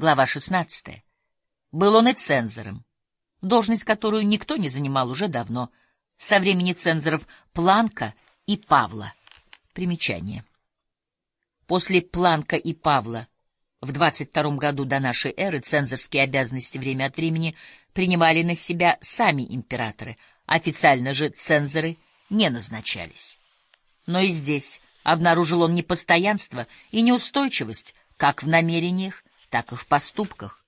Глава 16. Был он и цензором, должность, которую никто не занимал уже давно, со времени цензоров Планка и Павла. Примечание. После Планка и Павла в 22 году до нашей эры цензорские обязанности время от времени принимали на себя сами императоры, официально же цензоры не назначались. Но и здесь обнаружил он непостоянство и неустойчивость как в намерениях, так и в поступках.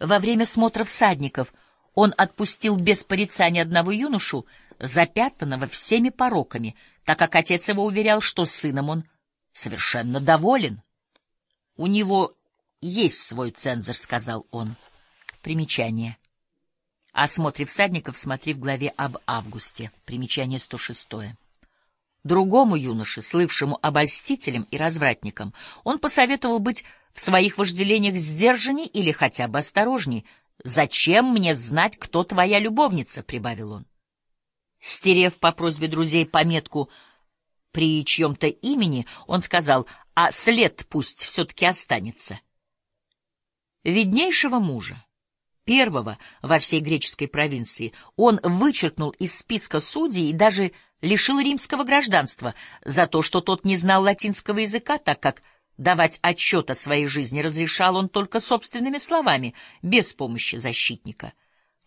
Во время смотра всадников он отпустил без порицания одного юношу, запятнанного всеми пороками, так как отец его уверял, что сыном он совершенно доволен. У него есть свой цензор, — сказал он. Примечание. О всадников смотри в главе об августе. Примечание 106. Другому юноше, слывшему обольстителем и развратником, он посоветовал быть в своих вожделениях сдержанней или хотя бы осторожней. «Зачем мне знать, кто твоя любовница?» — прибавил он. Стерев по просьбе друзей пометку при чьем-то имени, он сказал, а след пусть все-таки останется. Виднейшего мужа, первого во всей греческой провинции, он вычеркнул из списка судей и даже лишил римского гражданства за то, что тот не знал латинского языка, так как давать отчет о своей жизни разрешал он только собственными словами, без помощи защитника.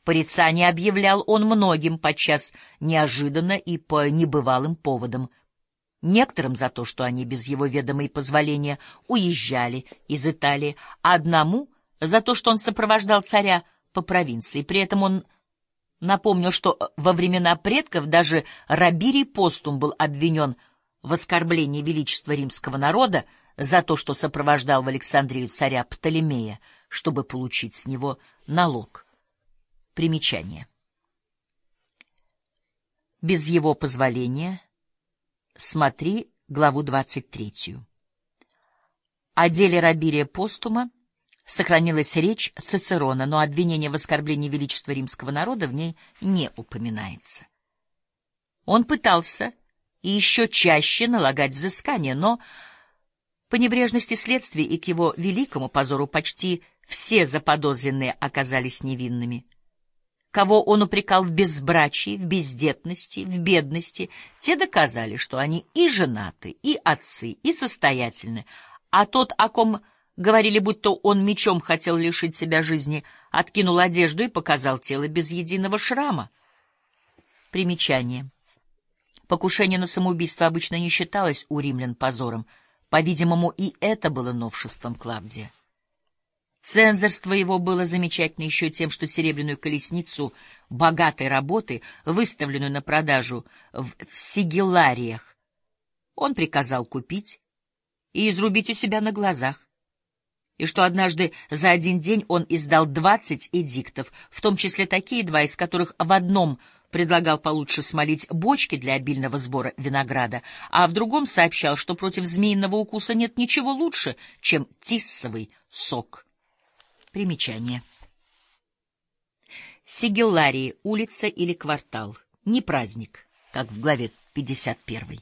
Порицание объявлял он многим, подчас неожиданно и по небывалым поводам — некоторым за то, что они без его ведома и позволения уезжали из Италии, а одному за то, что он сопровождал царя по провинции. При этом он напомнил, что во времена предков даже Рабирий Постум был обвинен в оскорблении величества римского народа за то, что сопровождал в Александрию царя Птолемея, чтобы получить с него налог. Примечание. Без его позволения Смотри главу 23. О деле Рабирия Постума сохранилась речь Цицерона, но обвинение в оскорблении величества римского народа в ней не упоминается. Он пытался и еще чаще налагать взыскание, но по небрежности следствия и к его великому позору почти все заподозренные оказались невинными кого он упрекал в безбрачии, в бездетности, в бедности, те доказали, что они и женаты, и отцы, и состоятельны, а тот, о ком говорили, будто он мечом хотел лишить себя жизни, откинул одежду и показал тело без единого шрама. Примечание. Покушение на самоубийство обычно не считалось у римлян позором. По-видимому, и это было новшеством Клавдия. Цензорство его было замечательно еще тем, что серебряную колесницу богатой работы, выставленную на продажу в сигиллариях, он приказал купить и изрубить у себя на глазах, и что однажды за один день он издал двадцать эдиктов, в том числе такие два, из которых в одном предлагал получше смолить бочки для обильного сбора винограда, а в другом сообщал, что против змеиного укуса нет ничего лучше, чем тиссовый сок. Примечание. Сигелларии, улица или квартал. Не праздник, как в главе 51.